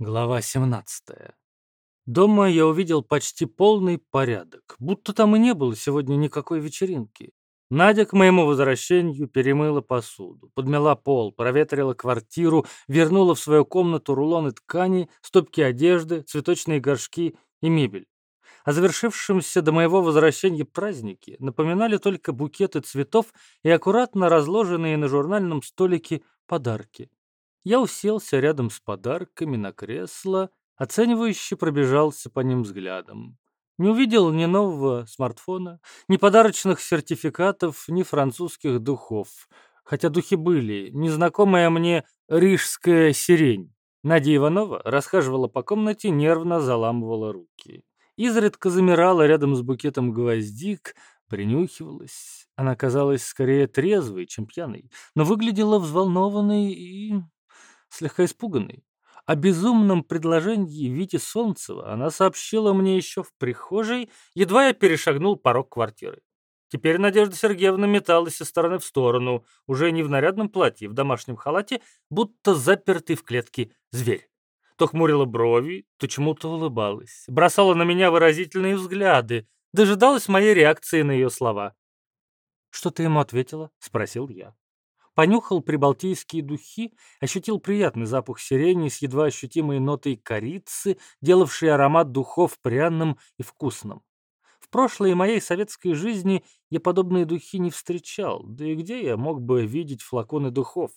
Глава 17. Дома я увидел почти полный порядок, будто там и не было сегодня никакой вечеринки. Надя к моему возвращению перемыла посуду, подмела пол, проветрила квартиру, вернула в свою комнату рулоны ткани, стопки одежды, цветочные горшки и мебель. О завершившемся до моего возвращения празднике напоминали только букеты цветов и аккуратно разложенные на журнальном столике подарки. Я уселся рядом с подарками на кресло, оценивающе пробежался по ним взглядом. Не увидел ни нового смартфона, ни подарочных сертификатов, ни французских духов. Хотя духи были, незнакомая мне рижская сирень. Надя Иванова расхаживала по комнате, нервно заламывала руки. Изредка замирала рядом с букетом гвоздик, принюхивалась. Она казалась скорее трезвой, чем пьяной, но выглядела взволнованной и слегка испуганной. О безумном предложении Вити Солнцева она сообщила мне еще в прихожей, едва я перешагнул порог квартиры. Теперь Надежда Сергеевна металась из стороны в сторону, уже не в нарядном платье, в домашнем халате, будто запертый в клетке зверь. То хмурила брови, то чему-то улыбалась, бросала на меня выразительные взгляды, дожидалась моей реакции на ее слова. «Что ты ему ответила?» — спросил я. Понюхал прибалтийские духи, ощутил приятный запах сирени с едва ощутимой нотой корицы, делавший аромат духов пряным и вкусным. В прошлой моей советской жизни я подобные духи не встречал, да и где я мог бы видеть флаконы духов?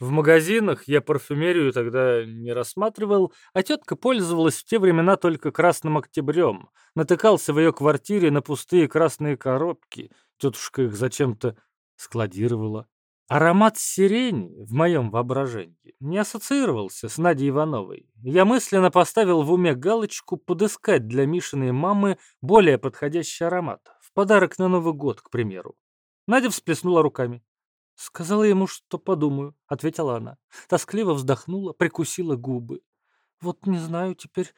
В магазинах я парфюмерию тогда не рассматривал, а тетка пользовалась в те времена только красным октябрем. Натыкался в ее квартире на пустые красные коробки. Тетушка их зачем-то складировала. Аромат сирени в моем воображении не ассоциировался с Надей Ивановой. Я мысленно поставил в уме галочку подыскать для Мишиной мамы более подходящий аромат. В подарок на Новый год, к примеру. Надя всплеснула руками. «Сказала ему, что подумаю», — ответила она. Тоскливо вздохнула, прикусила губы. «Вот не знаю теперь,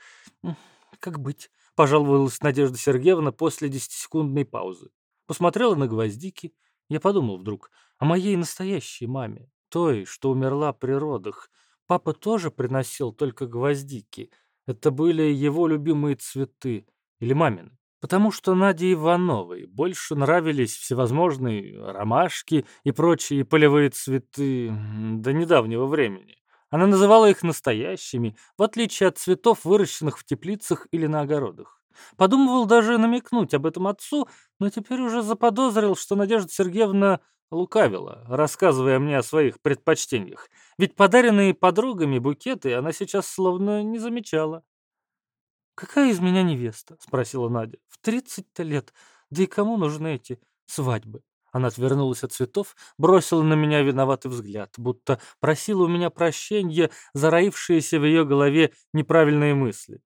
как быть», — пожаловалась Надежда Сергеевна после десятисекундной паузы. Посмотрела на гвоздики, я подумал вдруг о моей настоящей маме, той, что умерла при родах. Папа тоже приносил только гвоздики. Это были его любимые цветы. Или мамины. Потому что Наде Ивановой больше нравились всевозможные ромашки и прочие полевые цветы до недавнего времени. Она называла их настоящими, в отличие от цветов, выращенных в теплицах или на огородах. Подумывал даже намекнуть об этом отцу, но теперь уже заподозрил, что Надежда Сергеевна лукавила, рассказывая мне о своих предпочтениях. Ведь подаренные подругами букеты она сейчас словно не замечала. «Какая из меня невеста?» — спросила Надя. «В тридцать-то лет. Да и кому нужны эти свадьбы?» Она отвернулась от цветов, бросила на меня виноватый взгляд, будто просила у меня прощения за роившиеся в ее голове неправильные мысли.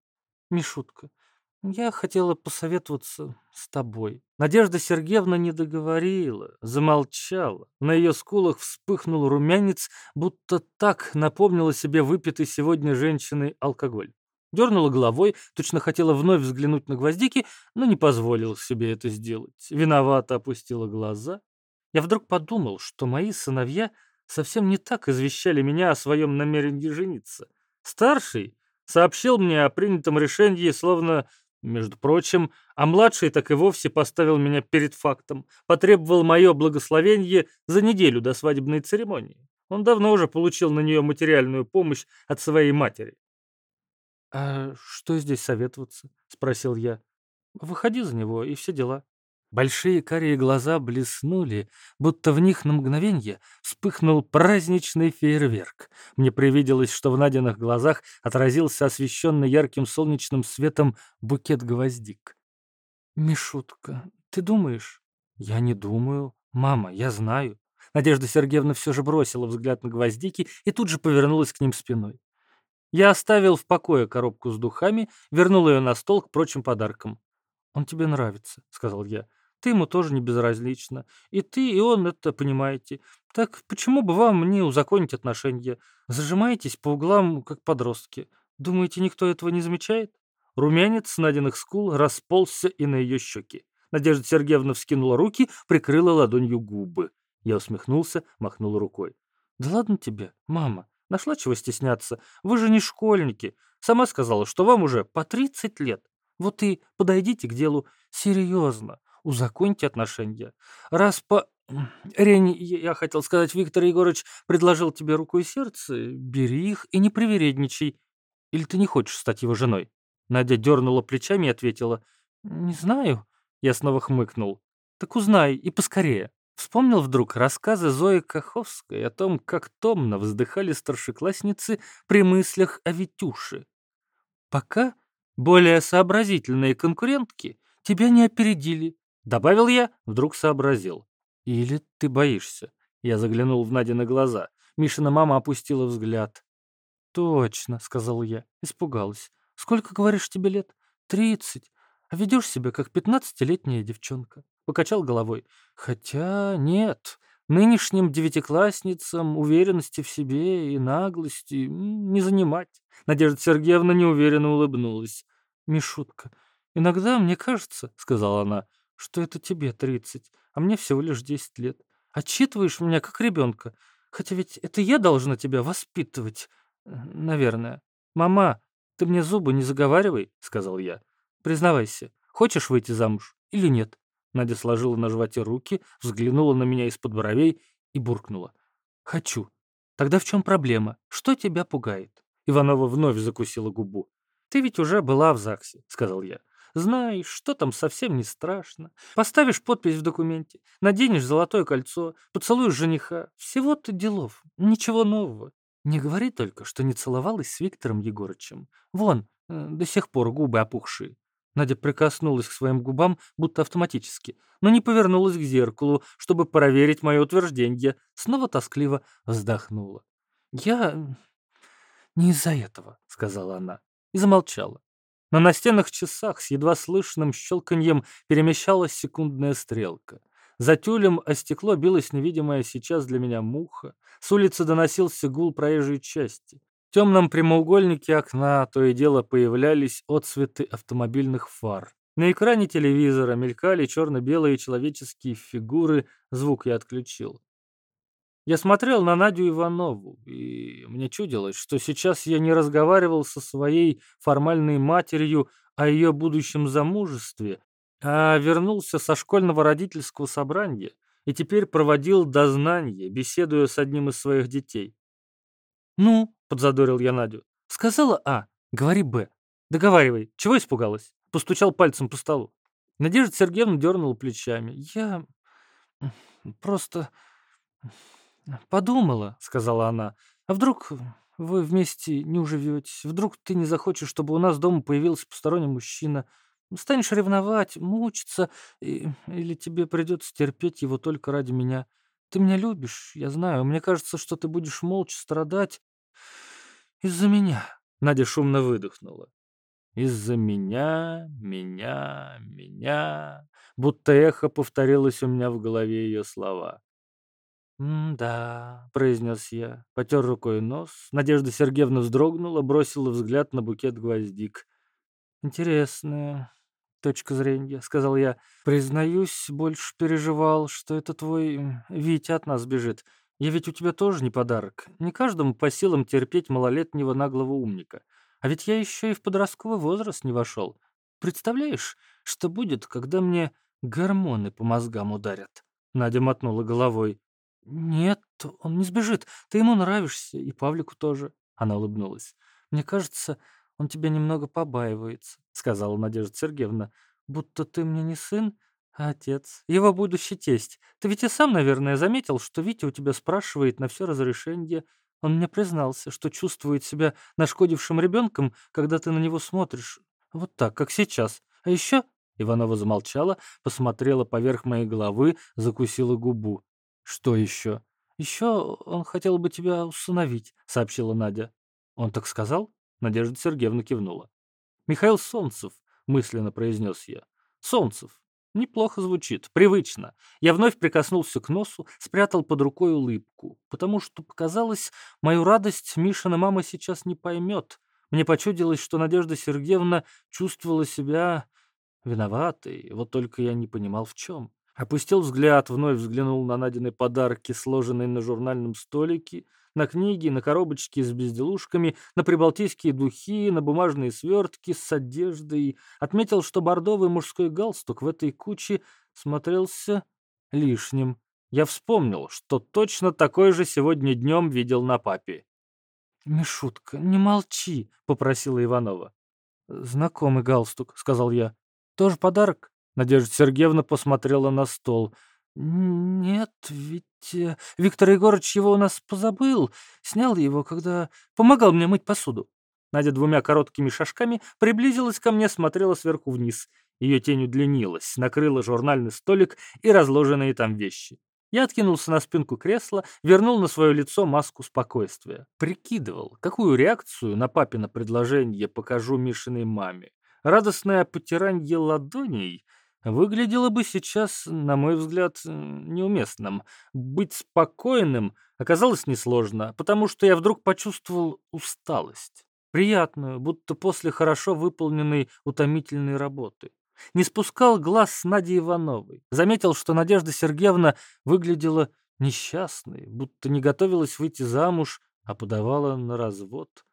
«Мишутка, я хотела посоветоваться с тобой. Надежда Сергеевна не договорила, замолчала. На ее скулах вспыхнул румянец, будто так напомнила себе выпитый сегодня женщиной алкоголь. Дернула головой, точно хотела вновь взглянуть на гвоздики, но не позволила себе это сделать. Виновато опустила глаза. Я вдруг подумал, что мои сыновья совсем не так извещали меня о своем намерении жениться. Старший сообщил мне о принятом решении, словно между прочим, а младший так и вовсе поставил меня перед фактом, потребовал мое благословение за неделю до свадебной церемонии. Он давно уже получил на нее материальную помощь от своей матери. «А что здесь советоваться?» — спросил я. «Выходи за него, и все дела». Большие карие глаза блеснули, будто в них на мгновенье вспыхнул праздничный фейерверк. Мне привиделось, что в Надиных глазах отразился освещенный ярким солнечным светом букет гвоздик. «Мишутка, ты думаешь?» «Я не думаю. Мама, я знаю». Надежда Сергеевна все же бросила взгляд на гвоздики и тут же повернулась к ним спиной. Я оставил в покое коробку с духами, вернул ее на стол к прочим подаркам. «Он тебе нравится», — сказал я. Ты ему тоже не безразлична. И ты, и он это понимаете. Так почему бы вам не узаконить отношения? Зажимаетесь по углам, как подростки. Думаете, никто этого не замечает? Румянец с скул расползся и на ее щеки. Надежда Сергеевна вскинула руки, прикрыла ладонью губы. Я усмехнулся, махнул рукой. «Да ладно тебе, мама. Нашла чего стесняться. Вы же не школьники. Сама сказала, что вам уже по 30 лет. Вот и подойдите к делу серьезно. Узаконьте отношения. Раз по... Рень, я хотел сказать, Виктор Егорович предложил тебе руку и сердце, бери их и не привередничай. Или ты не хочешь стать его женой? Надя дернула плечами и ответила. Не знаю. Я снова хмыкнул. Так узнай, и поскорее. Вспомнил вдруг рассказы Зои Каховской о том, как томно вздыхали старшеклассницы при мыслях о Витюше. Пока более сообразительные конкурентки тебя не опередили, добавил я, вдруг сообразил. Или ты боишься? Я заглянул в Надины глаза. Мишина мама опустила взгляд. «Точно», — сказал я, испугалась. «Сколько, говоришь, тебе лет?» «Тридцать. А ведешь себя, как пятнадцатилетняя девчонка». Покачал головой. «Хотя нет, нынешним девятиклассницам уверенности в себе и наглости не занимать». Надежда Сергеевна неуверенно улыбнулась. «Мишутка, иногда мне кажется, — сказала она, — что это тебе тридцать, а мне всего лишь десять лет. Отчитываешь меня как ребенка, хотя ведь это я должна тебя воспитывать, наверное. Мама, ты мне зубы не заговаривай, — сказал я. Признавайся, хочешь выйти замуж или нет?» Надя сложила на животе руки, взглянула на меня из-под бровей и буркнула. «Хочу. Тогда в чем проблема? Что тебя пугает?» Иванова вновь закусила губу. «Ты ведь уже была в ЗАГСе», — сказал я. «Знаешь, что там совсем не страшно. Поставишь подпись в документе, наденешь золотое кольцо, поцелуешь жениха. Всего-то делов. Ничего нового. Не говори только, что не целовалась с Виктором Егорычем. Вон, э, до сих пор губы опухшие. Надя прикоснулась к своим губам, будто автоматически, но не повернулась к зеркалу, чтобы проверить мое утверждение. Снова тоскливо вздохнула. «Я не из-за этого», — сказала она, и замолчала. На настенных часах с едва слышным щелканьем перемещалась секундная стрелка. За тюлем о стекло билась невидимая сейчас для меня муха. С улицы доносился гул проезжей части. В темном прямоугольнике окна то и дело появлялись отсветы автомобильных фар. На экране телевизора мелькали черно-белые человеческие фигуры, звук я отключил. Я смотрел на Надю Иванову, и мне чудилось, что сейчас я не разговаривал со своей формальной матерью о ее будущем замужестве, а вернулся со школьного родительского собрания и теперь проводил дознание, беседуя с одним из своих детей. «Ну», — подзадорил я Надю, — «сказала А, говори Б. Договаривай, чего испугалась?» Постучал пальцем по столу. Надежда Сергеевна дернула плечами. «Я просто подумала», — сказала она, — «а вдруг вы вместе не уживетесь? Вдруг ты не захочешь, чтобы у нас дома появился посторонний мужчина? Станешь ревновать, мучиться, и, или тебе придется терпеть его только ради меня?» Ты меня любишь, я знаю. Мне кажется, что ты будешь молча страдать из-за меня. Надя шумно выдохнула. Из-за меня, меня, меня. Будто эхо повторилось у меня в голове ее слова. «Да», — произнес я, потер рукой нос. Надежда Сергеевна вздрогнула, бросила взгляд на букет гвоздик. «Интересная точка зрения», — сказал я. «Признаюсь, больше переживал, что это твой Витя от нас бежит. Я ведь у тебя тоже не подарок. Не каждому по силам терпеть малолетнего наглого умника. А ведь я еще и в подростковый возраст не вошел. Представляешь, что будет, когда мне гормоны по мозгам ударят?» Надя мотнула головой. «Нет, он не сбежит. Ты ему нравишься, и Павлику тоже». Она улыбнулась. «Мне кажется, он тебя немного побаивается», — сказала Надежда Сергеевна. «Будто ты мне не сын, а отец, его будущий тесть. Ты ведь и сам, наверное, заметил, что Витя у тебя спрашивает на все разрешение. Он мне признался, что чувствует себя нашкодившим ребенком, когда ты на него смотришь. Вот так, как сейчас. А еще...» Иванова замолчала, посмотрела поверх моей головы, закусила губу. «Что еще?» «Еще он хотел бы тебя усыновить», — сообщила Надя. «Он так сказал?» Надежда Сергеевна кивнула. «Михаил Солнцев», — мысленно произнес я. «Солнцев. Неплохо звучит, привычно. Я вновь прикоснулся к носу, спрятал под рукой улыбку, потому что показалось, мою радость Мишина мама сейчас не поймет. Мне почудилось, что Надежда Сергеевна чувствовала себя виноватой, вот только я не понимал в чем. Опустил взгляд, вновь взглянул на Надины подарки, сложенные на журнальном столике, На книги, на коробочки с безделушками, на прибалтийские духи, на бумажные свертки с одеждой. Отметил, что бордовый мужской галстук в этой куче смотрелся лишним. Я вспомнил, что точно такой же сегодня днем видел на папе. «Мишутка, не молчи», — попросила Иванова. «Знакомый галстук», — сказал я. «Тоже подарок?» Надежда Сергеевна посмотрела на стол. «Нет, ведь э, Виктор Егорович его у нас позабыл. Снял его, когда помогал мне мыть посуду». Надя двумя короткими шажками приблизилась ко мне, смотрела сверху вниз. Ее тень удлинилась, накрыла журнальный столик и разложенные там вещи. Я откинулся на спинку кресла, вернул на свое лицо маску спокойствия. Прикидывал, какую реакцию на папино предложение покажу Мишиной маме. Радостное потиранье ладоней выглядело бы сейчас, на мой взгляд, неуместным. Быть спокойным оказалось несложно, потому что я вдруг почувствовал усталость. Приятную, будто после хорошо выполненной утомительной работы не спускал глаз с Надей Ивановой. Заметил, что Надежда Сергеевна выглядела несчастной, будто не готовилась выйти замуж, а подавала на развод.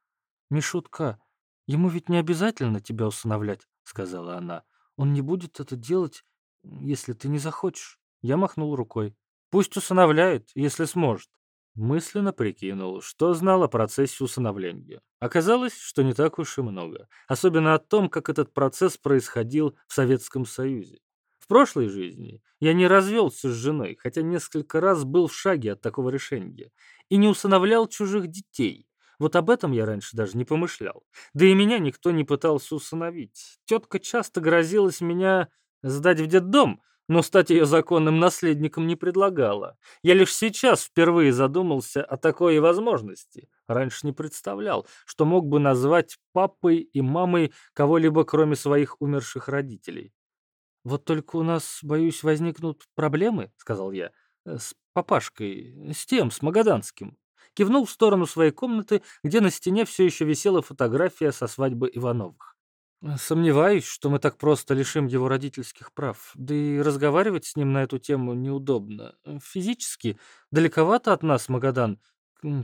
«Мишутка, ему ведь не обязательно тебя усыновлять», — сказала она. «Он не будет это делать, если ты не захочешь». Я махнул рукой. «Пусть усыновляет, если сможет». Мысленно прикинул, что знал о процессе усыновления. Оказалось, что не так уж и много. Особенно о том, как этот процесс происходил в Советском Союзе. В прошлой жизни я не развелся с женой, хотя несколько раз был в шаге от такого решения, и не усыновлял чужих детей. Вот об этом я раньше даже не помышлял. Да и меня никто не пытался усыновить. Тетка часто грозилась меня сдать в детдом, но стать ее законным наследником не предлагала. Я лишь сейчас впервые задумался о такой возможности. Раньше не представлял, что мог бы назвать папой и мамой кого-либо, кроме своих умерших родителей. «Вот только у нас, боюсь, возникнут проблемы», — сказал я, — «с папашкой, с тем, с Магаданским». Кивнул в сторону своей комнаты, где на стене все еще висела фотография со свадьбы Ивановых. Сомневаюсь, что мы так просто лишим его родительских прав. Да и разговаривать с ним на эту тему неудобно. Физически далековато от нас Магадан,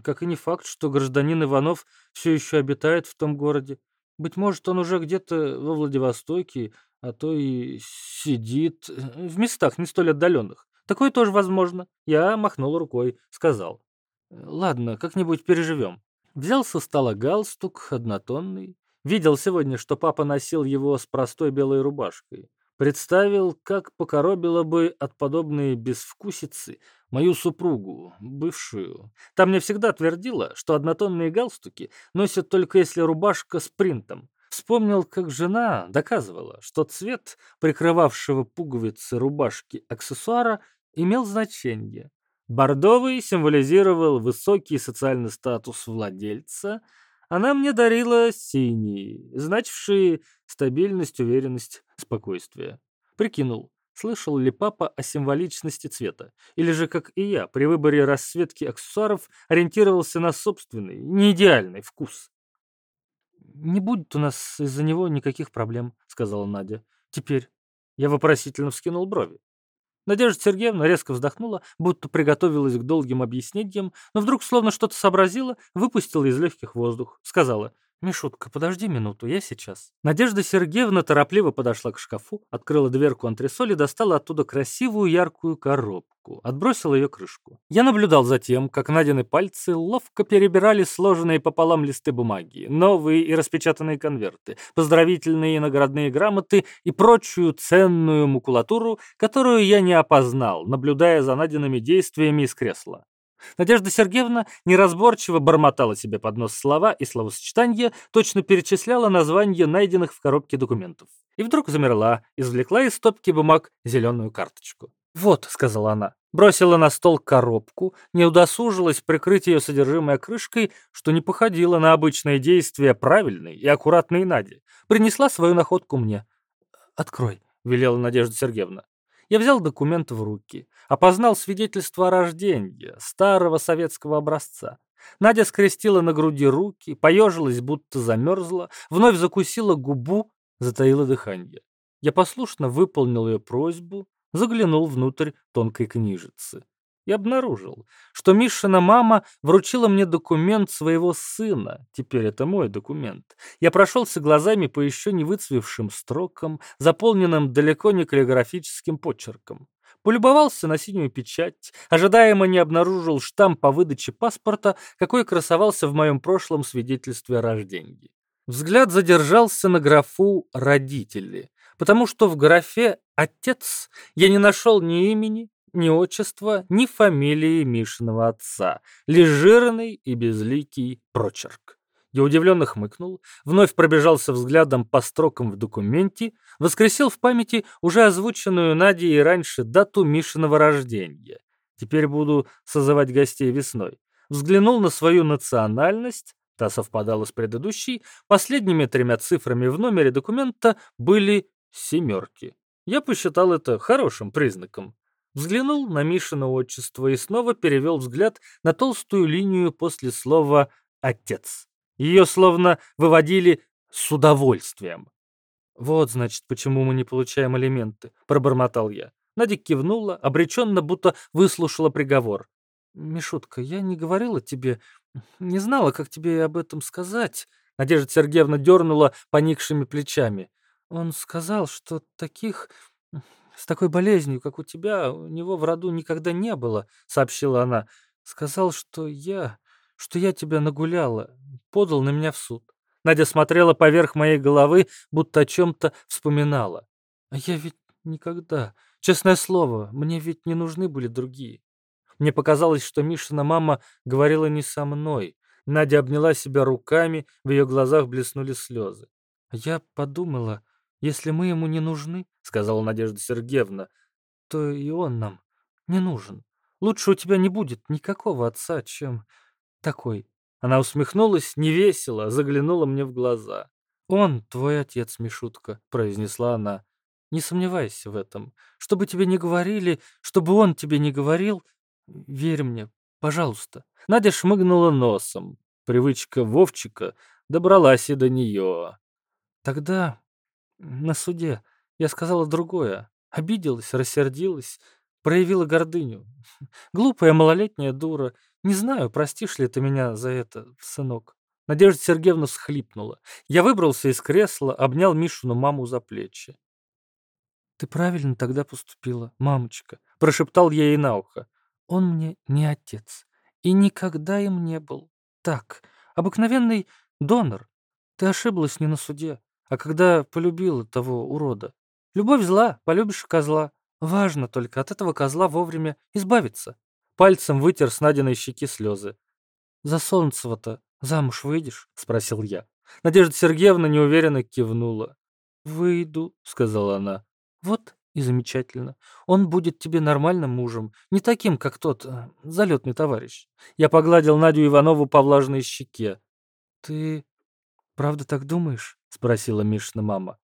как и не факт, что гражданин Иванов все еще обитает в том городе. Быть может, он уже где-то во Владивостоке, а то и сидит э, в местах не столь отдаленных. Такое тоже возможно. Я махнул рукой, сказал. Ладно, как-нибудь переживем. Взял со стола галстук, однотонный, Видел сегодня, что папа носил его с простой белой рубашкой. Представил, как покоробило бы от подобной безвкусицы мою супругу, бывшую. Там мне всегда твердила, что однотонные галстуки носят только если рубашка с принтом. Вспомнил, как жена доказывала, что цвет прикрывавшего пуговицы рубашки аксессуара имел значение. Бордовый символизировал высокий социальный статус владельца – она мне дарила синие, значившие стабильность, уверенность, спокойствие. Прикинул, слышал ли папа о символичности цвета, или же, как и я, при выборе расцветки аксессуаров ориентировался на собственный, неидеальный вкус. «Не будет у нас из-за него никаких проблем», — сказала Надя. «Теперь». Я вопросительно вскинул брови. Надежда Сергеевна резко вздохнула, будто приготовилась к долгим объяснениям, но вдруг, словно что-то сообразила, выпустила из легких воздух. Сказала, «Мишутка, подожди минуту, я сейчас». Надежда Сергеевна торопливо подошла к шкафу, открыла дверку антресоли, достала оттуда красивую яркую коробку, отбросила ее крышку. Я наблюдал за тем, как Надины пальцы ловко перебирали сложенные пополам листы бумаги, новые и распечатанные конверты, поздравительные и наградные грамоты и прочую ценную макулатуру, которую я не опознал, наблюдая за Надиными действиями из кресла. Надежда Сергеевна неразборчиво бормотала себе под нос слова и словосочетания, точно перечисляла названия найденных в коробке документов. И вдруг замерла, извлекла из стопки бумаг зеленую карточку. «Вот», — сказала она, бросила на стол коробку, не удосужилась прикрыть ее содержимое крышкой, что не походило на обычные действия правильной и аккуратной Нади. Принесла свою находку мне. «Открой», — велела Надежда Сергеевна. Я взял документ в руки, опознал свидетельство о рождении, старого советского образца. Надя скрестила на груди руки, поежилась, будто замерзла, вновь закусила губу, затаила дыхание. Я послушно выполнил ее просьбу, заглянул внутрь тонкой книжицы. И обнаружил, что Мишина мама вручила мне документ своего сына. Теперь это мой документ. Я прошелся глазами по еще не выцвевшим строкам, заполненным далеко не каллиграфическим почерком. Полюбовался на синюю печать, ожидаемо не обнаружил штамп по выдаче паспорта, какой красовался в моем прошлом свидетельстве о рождении. Взгляд задержался на графу «родители», потому что в графе «отец» я не нашел ни имени, ни отчества, ни фамилии Мишиного отца, лишь жирный и безликий прочерк. Я удивленно хмыкнул, вновь пробежался взглядом по строкам в документе, воскресил в памяти уже озвученную Надей раньше дату Мишиного рождения. Теперь буду созывать гостей весной. Взглянул на свою национальность, та совпадала с предыдущей, последними тремя цифрами в номере документа были семерки. Я посчитал это хорошим признаком. Взглянул на Мишина отчество и снова перевел взгляд на толстую линию после слова «отец». Ее словно выводили с удовольствием. «Вот, значит, почему мы не получаем элементы», — пробормотал я. Надя кивнула, обреченно, будто выслушала приговор. «Мишутка, я не говорила тебе, не знала, как тебе об этом сказать». Надежда Сергеевна дернула поникшими плечами. «Он сказал, что таких с такой болезнью, как у тебя, у него в роду никогда не было», — сообщила она. «Сказал, что я, что я тебя нагуляла, подал на меня в суд». Надя смотрела поверх моей головы, будто о чем-то вспоминала. «А я ведь никогда, честное слово, мне ведь не нужны были другие». Мне показалось, что Мишина мама говорила не со мной. Надя обняла себя руками, в ее глазах блеснули слезы. Я подумала, если мы ему не нужны, сказала Надежда Сергеевна, то и он нам не нужен. Лучше у тебя не будет никакого отца, чем такой. Она усмехнулась невесело, заглянула мне в глаза. «Он твой отец, Мишутка», — произнесла она. «Не сомневайся в этом. Что бы тебе ни говорили, чтобы он тебе не говорил, верь мне, пожалуйста». Надя шмыгнула носом. Привычка Вовчика добралась и до нее. «Тогда на суде я сказала другое. Обиделась, рассердилась, проявила гордыню. Глупая малолетняя дура. Не знаю, простишь ли ты меня за это, сынок. Надежда Сергеевна всхлипнула. Я выбрался из кресла, обнял Мишину маму за плечи. «Ты правильно тогда поступила, мамочка», — прошептал я ей на ухо. «Он мне не отец и никогда им не был. Так, обыкновенный донор. Ты ошиблась не на суде а когда полюбила того урода. Любовь зла, полюбишь козла. Важно только от этого козла вовремя избавиться. Пальцем вытер с Надиной щеки слезы. «За Солнцева-то замуж выйдешь?» — спросил я. Надежда Сергеевна неуверенно кивнула. «Выйду», — сказала она. «Вот и замечательно. Он будет тебе нормальным мужем, не таким, как тот э, залетный товарищ». Я погладил Надю Иванову по влажной щеке. «Ты правда так думаешь?» — спросила Мишина мама.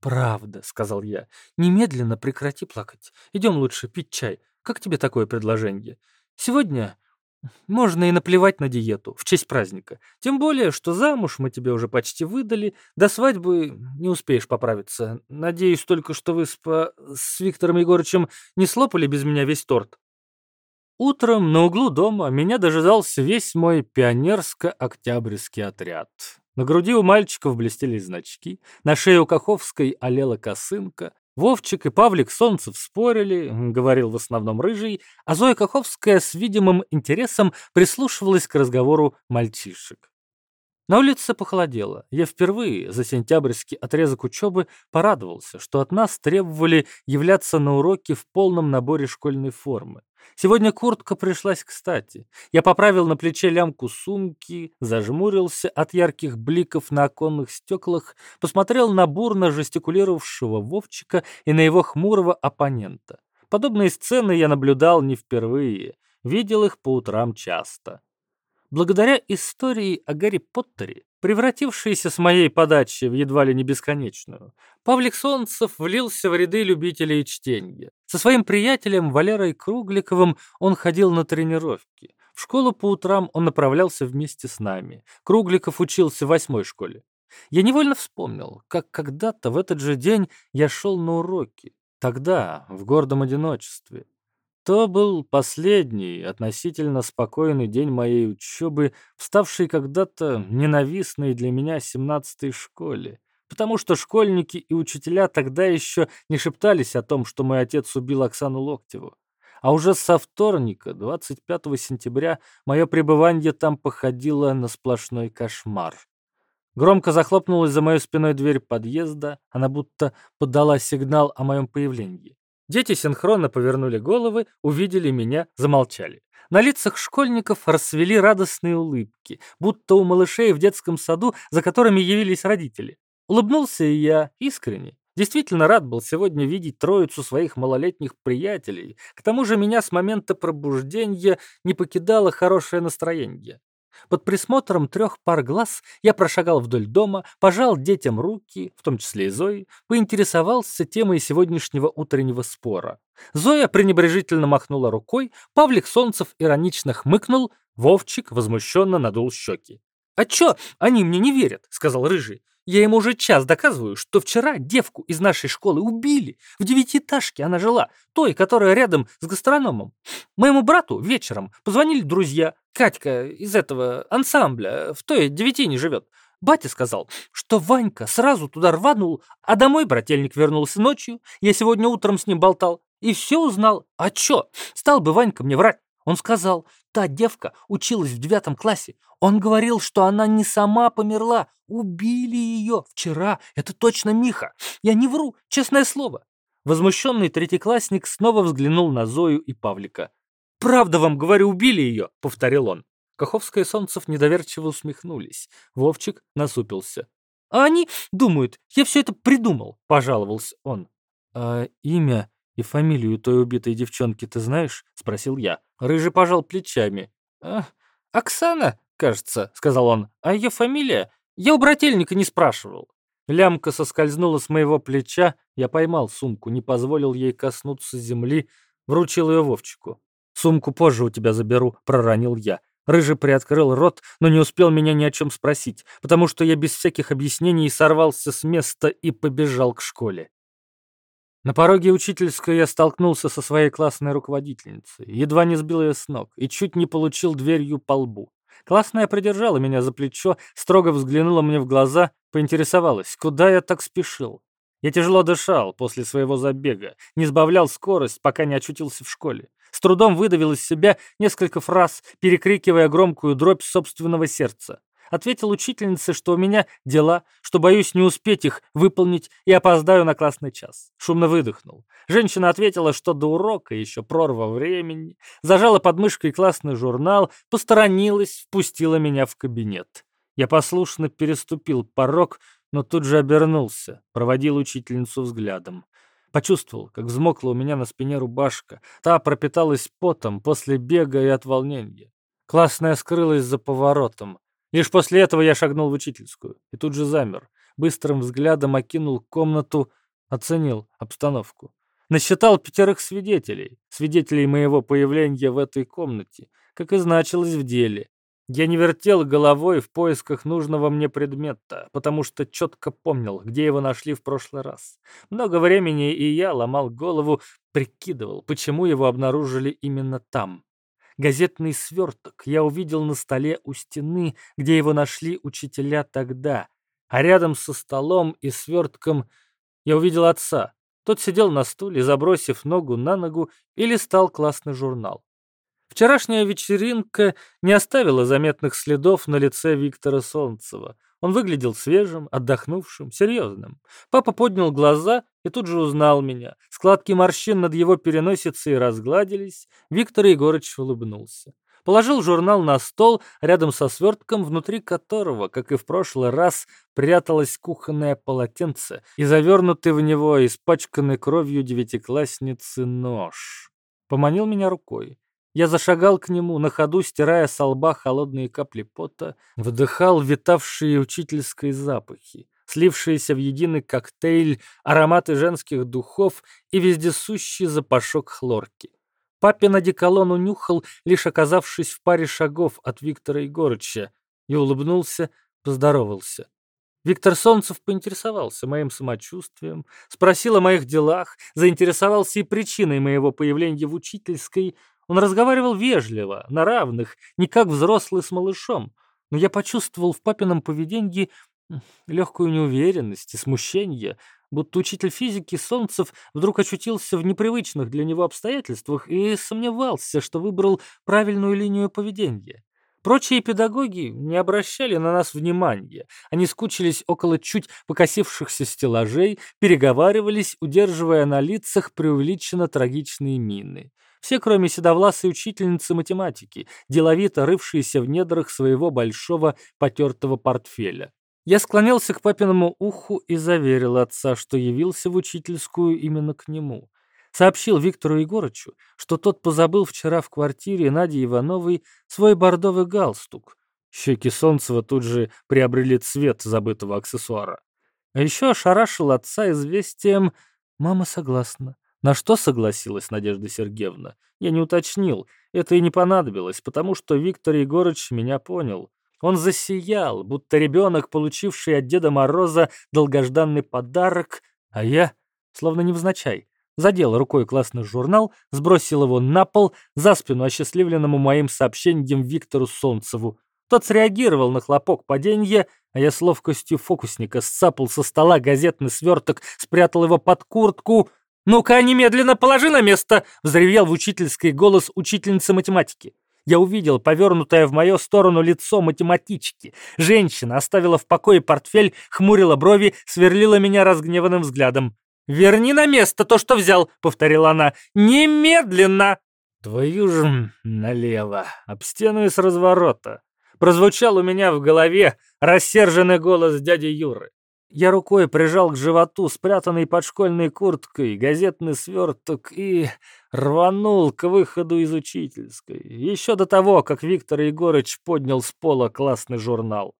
«Правда», — сказал я. «Немедленно прекрати плакать. Идем лучше пить чай. Как тебе такое предложение? Сегодня можно и наплевать на диету в честь праздника. Тем более, что замуж мы тебе уже почти выдали. До свадьбы не успеешь поправиться. Надеюсь только, что вы с, по... с Виктором Егорычем не слопали без меня весь торт». Утром на углу дома меня дожидался весь мой пионерско-октябрьский отряд. На груди у мальчиков блестели значки, на шее у Каховской олела косынка. Вовчик и Павлик Солнцев спорили, говорил в основном рыжий, а Зоя Каховская с видимым интересом прислушивалась к разговору мальчишек. На улице похолодело. Я впервые за сентябрьский отрезок учебы порадовался, что от нас требовали являться на уроки в полном наборе школьной формы. Сегодня куртка пришлась кстати. Я поправил на плече лямку сумки, зажмурился от ярких бликов на оконных стеклах, посмотрел на бурно жестикулировавшего Вовчика и на его хмурого оппонента. Подобные сцены я наблюдал не впервые, видел их по утрам часто. Благодаря истории о Гарри Поттере, превратившейся с моей подачи в едва ли не бесконечную, Павлик Солнцев влился в ряды любителей чтения. Со своим приятелем Валерой Кругликовым он ходил на тренировки. В школу по утрам он направлялся вместе с нами. Кругликов учился в восьмой школе. Я невольно вспомнил, как когда-то в этот же день я шел на уроки. Тогда, в гордом одиночестве. То был последний, относительно спокойный день моей учебы, вставший когда-то ненавистной для меня семнадцатой школе, потому что школьники и учителя тогда еще не шептались о том, что мой отец убил Оксану Локтеву. А уже со вторника, 25 сентября, мое пребывание там походило на сплошной кошмар. Громко захлопнулась за моей спиной дверь подъезда, она будто подала сигнал о моем появлении. Дети синхронно повернули головы, увидели меня, замолчали. На лицах школьников расцвели радостные улыбки, будто у малышей в детском саду, за которыми явились родители. Улыбнулся и я искренне. Действительно рад был сегодня видеть троицу своих малолетних приятелей. К тому же меня с момента пробуждения не покидало хорошее настроение. Под присмотром трех пар глаз я прошагал вдоль дома, пожал детям руки, в том числе и Зои, поинтересовался темой сегодняшнего утреннего спора. Зоя пренебрежительно махнула рукой, Павлик Солнцев иронично хмыкнул, Вовчик возмущенно надул щеки. «А чё они мне не верят?» — сказал Рыжий. «Я им уже час доказываю, что вчера девку из нашей школы убили. В девятиэтажке она жила, той, которая рядом с гастрономом. Моему брату вечером позвонили друзья. Катька из этого ансамбля в той девятине живет. Батя сказал, что Ванька сразу туда рванул, а домой брательник вернулся ночью. Я сегодня утром с ним болтал и все узнал. А чё? Стал бы Ванька мне врать. Он сказал, та девка училась в девятом классе. Он говорил, что она не сама померла. Убили ее вчера. Это точно Миха. Я не вру, честное слово. Возмущенный третьеклассник снова взглянул на Зою и Павлика. «Правда вам, говорю, убили ее», — повторил он. Каховская и Солнцев недоверчиво усмехнулись. Вовчик насупился. «А они думают, я все это придумал», — пожаловался он. «А имя и фамилию той убитой девчонки ты знаешь?» — спросил я. Рыжий пожал плечами. «А, «Оксана, кажется», — сказал он. «А ее фамилия? Я у брательника не спрашивал». Лямка соскользнула с моего плеча, я поймал сумку, не позволил ей коснуться земли, вручил ее Вовчику. «Сумку позже у тебя заберу», — проронил я. Рыжий приоткрыл рот, но не успел меня ни о чем спросить, потому что я без всяких объяснений сорвался с места и побежал к школе. На пороге учительской я столкнулся со своей классной руководительницей, едва не сбил ее с ног и чуть не получил дверью по лбу. Классная придержала меня за плечо, строго взглянула мне в глаза, поинтересовалась, куда я так спешил. Я тяжело дышал после своего забега, не сбавлял скорость, пока не очутился в школе. С трудом выдавил из себя несколько фраз, перекрикивая громкую дробь собственного сердца. Ответил учительнице, что у меня дела, что боюсь не успеть их выполнить и опоздаю на классный час. Шумно выдохнул. Женщина ответила, что до урока еще прорва времени, зажала под мышкой классный журнал, посторонилась, впустила меня в кабинет. Я послушно переступил порог, но тут же обернулся, проводил учительницу взглядом. Почувствовал, как взмокла у меня на спине рубашка. Та пропиталась потом после бега и от волнения. Классная скрылась за поворотом. Лишь после этого я шагнул в учительскую и тут же замер. Быстрым взглядом окинул комнату, оценил обстановку. Насчитал пятерых свидетелей, свидетелей моего появления в этой комнате, как и значилось в деле. Я не вертел головой в поисках нужного мне предмета, потому что четко помнил, где его нашли в прошлый раз. Много времени и я ломал голову, прикидывал, почему его обнаружили именно там. Газетный сверток я увидел на столе у стены, где его нашли учителя тогда, а рядом со столом и свертком я увидел отца. Тот сидел на стуле, забросив ногу на ногу и листал классный журнал. Вчерашняя вечеринка не оставила заметных следов на лице Виктора Солнцева. Он выглядел свежим, отдохнувшим, серьезным. Папа поднял глаза и тут же узнал меня. Складки морщин над его переносицей разгладились. Виктор Егорыч улыбнулся. Положил журнал на стол рядом со свертком, внутри которого, как и в прошлый раз, пряталось кухонное полотенце и завернутый в него испачканный кровью девятиклассницы нож. Поманил меня рукой. Я зашагал к нему, на ходу стирая со лба холодные капли пота, вдыхал витавшие учительской запахи, слившиеся в единый коктейль ароматы женских духов и вездесущий запашок хлорки. Папин одеколон унюхал, лишь оказавшись в паре шагов от Виктора Егорыча, и улыбнулся, поздоровался. Виктор Солнцев поинтересовался моим самочувствием, спросил о моих делах, заинтересовался и причиной моего появления в учительской. Он разговаривал вежливо, на равных, не как взрослый с малышом, но я почувствовал в папином поведении легкую неуверенность и смущение, будто учитель физики Солнцев вдруг очутился в непривычных для него обстоятельствах и сомневался, что выбрал правильную линию поведения. Прочие педагоги не обращали на нас внимания. Они скучились около чуть покосившихся стеллажей, переговаривались, удерживая на лицах преувеличенно трагичные мины. Все, кроме седовласой учительницы математики, деловито рывшиеся в недрах своего большого потертого портфеля. Я склонился к папиному уху и заверил отца, что явился в учительскую именно к нему. Сообщил Виктору Егорычу, что тот позабыл вчера в квартире Нади Ивановой свой бордовый галстук. Щеки Солнцева тут же приобрели цвет забытого аксессуара. А еще ошарашил отца известием «Мама согласна». На что согласилась Надежда Сергеевна? Я не уточнил. Это и не понадобилось, потому что Виктор Егорыч меня понял. Он засиял, будто ребенок, получивший от Деда Мороза долгожданный подарок, а я, словно невзначай, задел рукой классный журнал, сбросил его на пол за спину осчастливленному моим сообщением Виктору Солнцеву. Тот среагировал на хлопок падения, а я с ловкостью фокусника сцапал со стола газетный сверток, спрятал его под куртку. «Ну-ка, немедленно положи на место!» — взревел в учительский голос учительницы математики. Я увидел повернутое в мою сторону лицо математички. Женщина оставила в покое портфель, хмурила брови, сверлила меня разгневанным взглядом. «Верни на место то, что взял», — повторила она. «Немедленно!» «Твою же налево, об стену и разворота!» Прозвучал у меня в голове рассерженный голос дяди Юры. Я рукой прижал к животу спрятанный под школьной курткой газетный сверток и рванул к выходу из учительской. Еще до того, как Виктор Егорыч поднял с пола классный журнал.